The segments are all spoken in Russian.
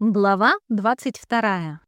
Глава 22.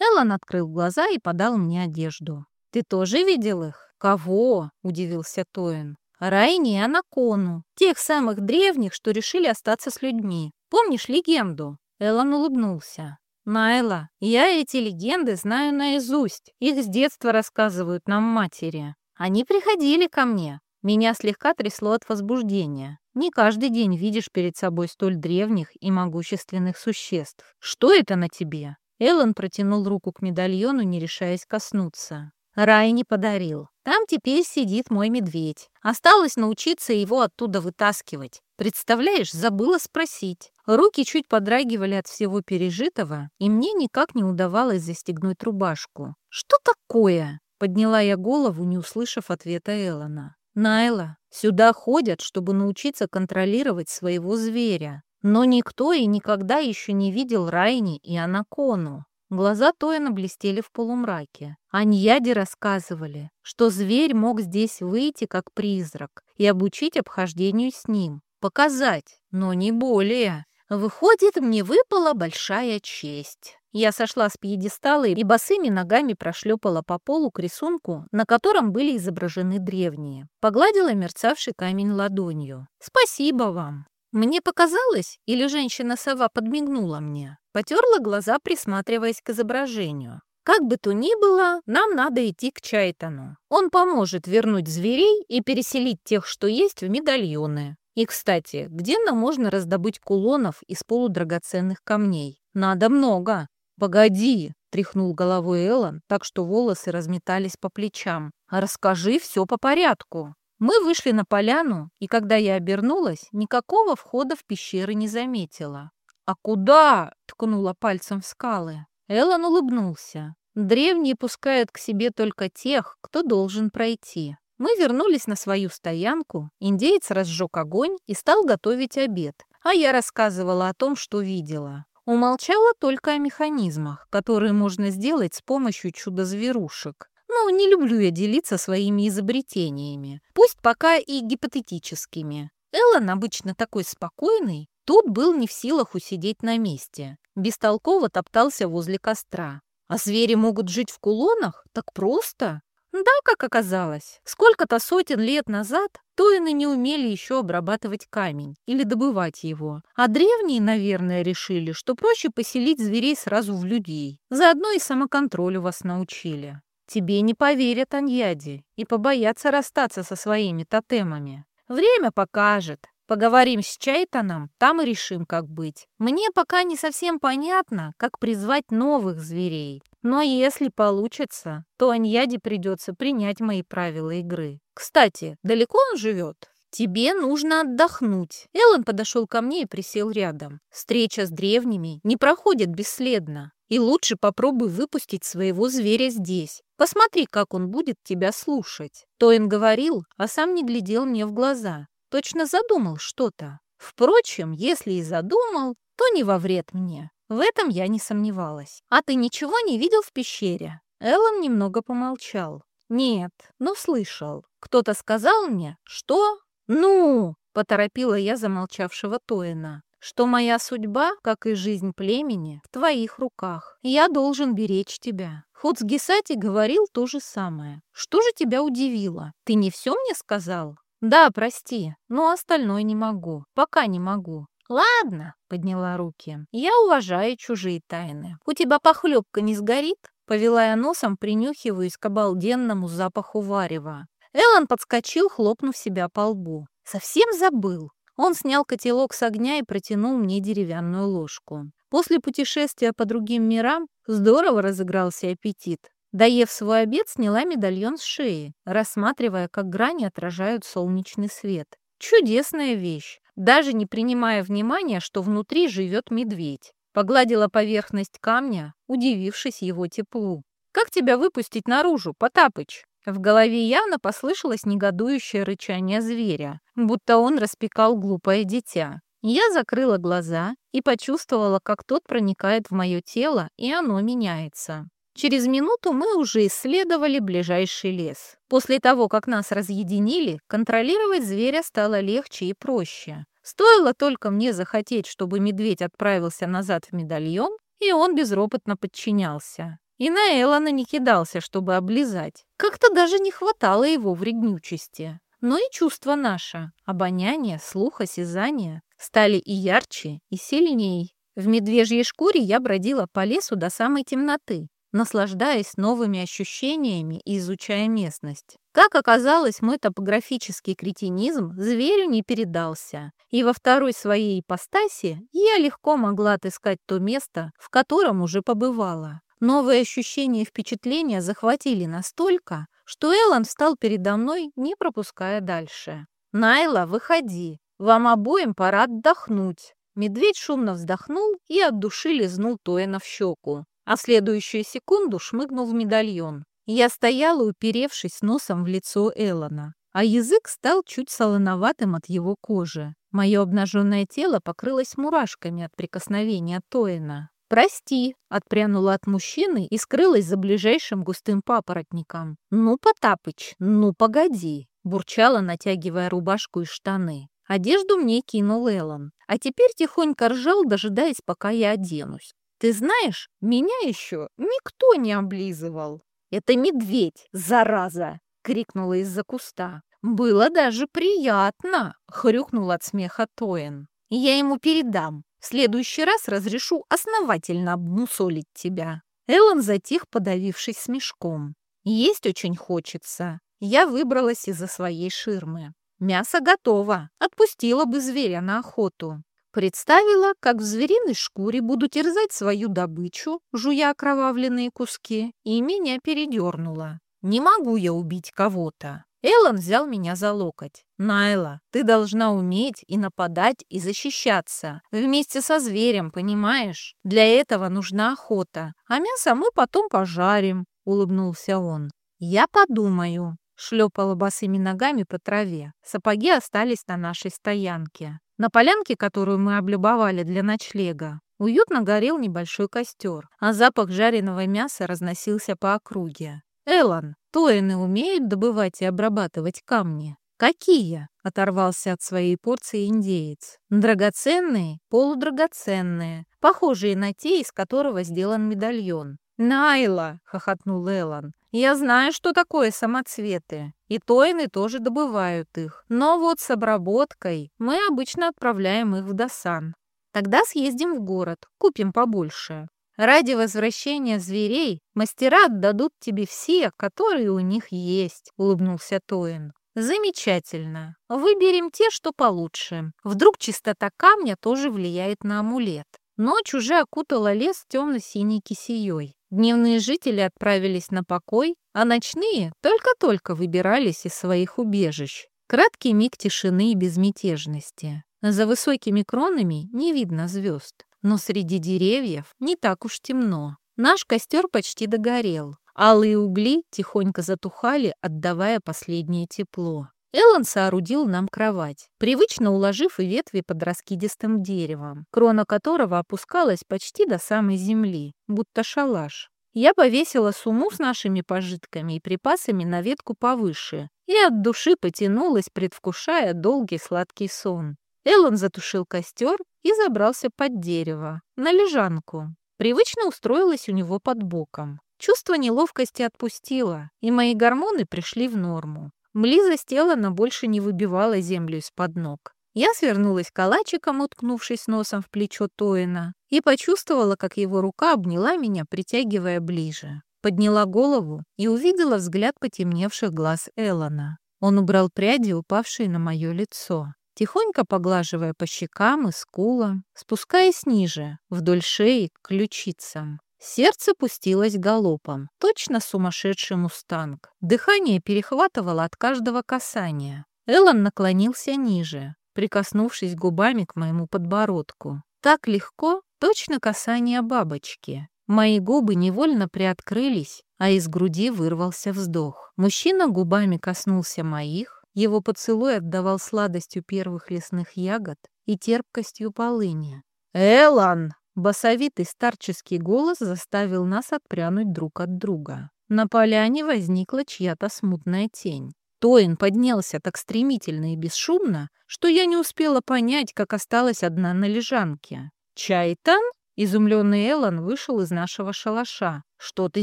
Эллен открыл глаза и подал мне одежду. «Ты тоже видел их?» «Кого?» — удивился Тоин. «Райни и Анакону, тех самых древних, что решили остаться с людьми. Помнишь легенду?» Эллен улыбнулся. «Найла, я эти легенды знаю наизусть. Их с детства рассказывают нам матери. Они приходили ко мне. Меня слегка трясло от возбуждения. Не каждый день видишь перед собой столь древних и могущественных существ. Что это на тебе?» Эллен протянул руку к медальону, не решаясь коснуться. Рай не подарил. Там теперь сидит мой медведь. Осталось научиться его оттуда вытаскивать. Представляешь, забыла спросить. Руки чуть подрагивали от всего пережитого, и мне никак не удавалось застегнуть рубашку. «Что такое?» Подняла я голову, не услышав ответа Эллона. «Найла, сюда ходят, чтобы научиться контролировать своего зверя. Но никто и никогда еще не видел Райни и Анакону. Глаза Тоина блестели в полумраке. Аньяди рассказывали, что зверь мог здесь выйти как призрак и обучить обхождению с ним. Показать, но не более. Выходит, мне выпала большая честь. Я сошла с пьедестала и босыми ногами прошлепала по полу к рисунку, на котором были изображены древние. Погладила мерцавший камень ладонью. «Спасибо вам!» Мне показалось, или женщина-сова подмигнула мне, потерла глаза, присматриваясь к изображению. Как бы то ни было, нам надо идти к Чайтану. Он поможет вернуть зверей и переселить тех, что есть, в медальоны. И, кстати, где нам можно раздобыть кулонов из полудрагоценных камней? Надо много. «Погоди!» — тряхнул головой Эллен, так что волосы разметались по плечам. «Расскажи все по порядку!» Мы вышли на поляну, и когда я обернулась, никакого входа в пещеры не заметила. «А куда?» — ткнула пальцем в скалы. Эллен улыбнулся. «Древние пускают к себе только тех, кто должен пройти». Мы вернулись на свою стоянку, индеец разжег огонь и стал готовить обед, а я рассказывала о том, что видела. Умолчала только о механизмах, которые можно сделать с помощью чудо-зверушек. Ну, не люблю я делиться своими изобретениями, пусть пока и гипотетическими. Эллен обычно такой спокойный, тут был не в силах усидеть на месте. Бестолково топтался возле костра. А звери могут жить в кулонах? Так просто? Да, как оказалось, сколько-то сотен лет назад Тоины не умели еще обрабатывать камень или добывать его, а древние, наверное, решили, что проще поселить зверей сразу в людей. Заодно и самоконтролю вас научили. Тебе не поверят Аньяди и побоятся расстаться со своими тотемами. Время покажет. Поговорим с Чайтаном, там и решим, как быть. Мне пока не совсем понятно, как призвать новых зверей. Но если получится, то Аньяде придется принять мои правила игры. Кстати, далеко он живет? «Тебе нужно отдохнуть». Эллен подошел ко мне и присел рядом. «Встреча с древними не проходит бесследно. И лучше попробуй выпустить своего зверя здесь. Посмотри, как он будет тебя слушать». Тоин говорил, а сам не глядел мне в глаза. Точно задумал что-то. Впрочем, если и задумал, то не во вред мне. В этом я не сомневалась. «А ты ничего не видел в пещере?» Эллен немного помолчал. «Нет, но слышал. Кто-то сказал мне, что...» «Ну!» — поторопила я замолчавшего Тоина что моя судьба, как и жизнь племени, в твоих руках. Я должен беречь тебя. Хуцгисати говорил то же самое. Что же тебя удивило? Ты не все мне сказал? Да, прости, но остальное не могу. Пока не могу. «Ладно», — подняла руки, — «я уважаю чужие тайны. У тебя похлебка не сгорит?» Повела я носом, принюхиваясь к обалденному запаху варева. Эллен подскочил, хлопнув себя по лбу. «Совсем забыл. Он снял котелок с огня и протянул мне деревянную ложку. После путешествия по другим мирам здорово разыгрался аппетит. Доев свой обед, сняла медальон с шеи, рассматривая, как грани отражают солнечный свет. Чудесная вещь, даже не принимая внимания, что внутри живет медведь. Погладила поверхность камня, удивившись его теплу. «Как тебя выпустить наружу, Потапыч?» В голове явно послышалось негодующее рычание зверя, будто он распекал глупое дитя. Я закрыла глаза и почувствовала, как тот проникает в мое тело, и оно меняется. Через минуту мы уже исследовали ближайший лес. После того, как нас разъединили, контролировать зверя стало легче и проще. Стоило только мне захотеть, чтобы медведь отправился назад в медальон, и он безропотно подчинялся. И на Эллона не кидался, чтобы облизать. Как-то даже не хватало его вреднючести. Но и чувства наши, обоняние, слух, осязание, стали и ярче, и сильней. В медвежьей шкуре я бродила по лесу до самой темноты, наслаждаясь новыми ощущениями и изучая местность. Как оказалось, мой топографический кретинизм зверю не передался, и во второй своей ипостаси я легко могла отыскать то место, в котором уже побывала. Новые ощущения и впечатления захватили настолько, что Эллен встал передо мной, не пропуская дальше. «Найла, выходи, вам обоим пора отдохнуть». Медведь шумно вздохнул и от души лизнул Тоэна в щеку а в следующую секунду шмыгнул в медальон. Я стояла, уперевшись носом в лицо Эллона, а язык стал чуть солоноватым от его кожи. Мое обнаженное тело покрылось мурашками от прикосновения Тоина. «Прости», — отпрянула от мужчины и скрылась за ближайшим густым папоротником. «Ну, Потапыч, ну, погоди», — бурчала, натягивая рубашку и штаны. Одежду мне кинул Эллон, а теперь тихонько ржал, дожидаясь, пока я оденусь. Ты знаешь, меня еще никто не облизывал. Это медведь, зараза!» — крикнула из-за куста. «Было даже приятно!» — хрюкнул от смеха Тоин. «Я ему передам. В следующий раз разрешу основательно обмусолить тебя». Эллен затих, подавившись смешком. «Есть очень хочется». Я выбралась из-за своей ширмы. Мясо готово. Отпустила бы зверя на охоту. Представила, как в звериной шкуре буду терзать свою добычу, жуя окровавленные куски, и меня передернула. Не могу я убить кого-то. Эллен взял меня за локоть. «Найла, ты должна уметь и нападать, и защищаться. Вместе со зверем, понимаешь? Для этого нужна охота. А мясо мы потом пожарим», — улыбнулся он. «Я подумаю», — шлепала босыми ногами по траве. Сапоги остались на нашей стоянке. На полянке, которую мы облюбовали для ночлега, уютно горел небольшой костер, а запах жареного мяса разносился по округе. «Элан, Тоины умеют добывать и обрабатывать камни?» «Какие?» — оторвался от своей порции индеец. «Драгоценные, полудрагоценные, похожие на те, из которого сделан медальон. «Найла!» — хохотнул Эллан. «Я знаю, что такое самоцветы, и тойны тоже добывают их. Но вот с обработкой мы обычно отправляем их в Досан. Тогда съездим в город, купим побольше. Ради возвращения зверей мастера отдадут тебе все, которые у них есть», — улыбнулся Тоин. «Замечательно. Выберем те, что получше. Вдруг чистота камня тоже влияет на амулет». Ночь уже окутала лес темно-синей кисеей. Дневные жители отправились на покой, а ночные только-только выбирались из своих убежищ. Краткий миг тишины и безмятежности. За высокими кронами не видно звезд, но среди деревьев не так уж темно. Наш костер почти догорел. Алые угли тихонько затухали, отдавая последнее тепло. Эллен соорудил нам кровать, привычно уложив и ветви под раскидистым деревом, крона которого опускалась почти до самой земли, будто шалаш. Я повесила сумму с нашими пожитками и припасами на ветку повыше и от души потянулась, предвкушая долгий сладкий сон. Эллен затушил костер и забрался под дерево, на лежанку. Привычно устроилась у него под боком. Чувство неловкости отпустило, и мои гормоны пришли в норму. Близость Эллона больше не выбивала землю из-под ног. Я свернулась калачиком, уткнувшись носом в плечо Тоина, и почувствовала, как его рука обняла меня, притягивая ближе. Подняла голову и увидела взгляд потемневших глаз Эллона. Он убрал пряди, упавшие на мое лицо, тихонько поглаживая по щекам и скулам, спускаясь ниже, вдоль шеи к ключицам. Сердце пустилось галопом, точно сумасшедший мустанг. Дыхание перехватывало от каждого касания. Эллен наклонился ниже, прикоснувшись губами к моему подбородку. Так легко, точно касание бабочки. Мои губы невольно приоткрылись, а из груди вырвался вздох. Мужчина губами коснулся моих, его поцелуй отдавал сладостью первых лесных ягод и терпкостью полыни. «Элан!» Басовитый старческий голос заставил нас отпрянуть друг от друга. На поляне возникла чья-то смутная тень. Тоин поднялся так стремительно и бесшумно, что я не успела понять, как осталась одна на лежанке. «Чайтан?» — изумленный Эллен вышел из нашего шалаша. «Что ты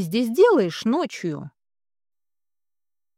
здесь делаешь ночью?»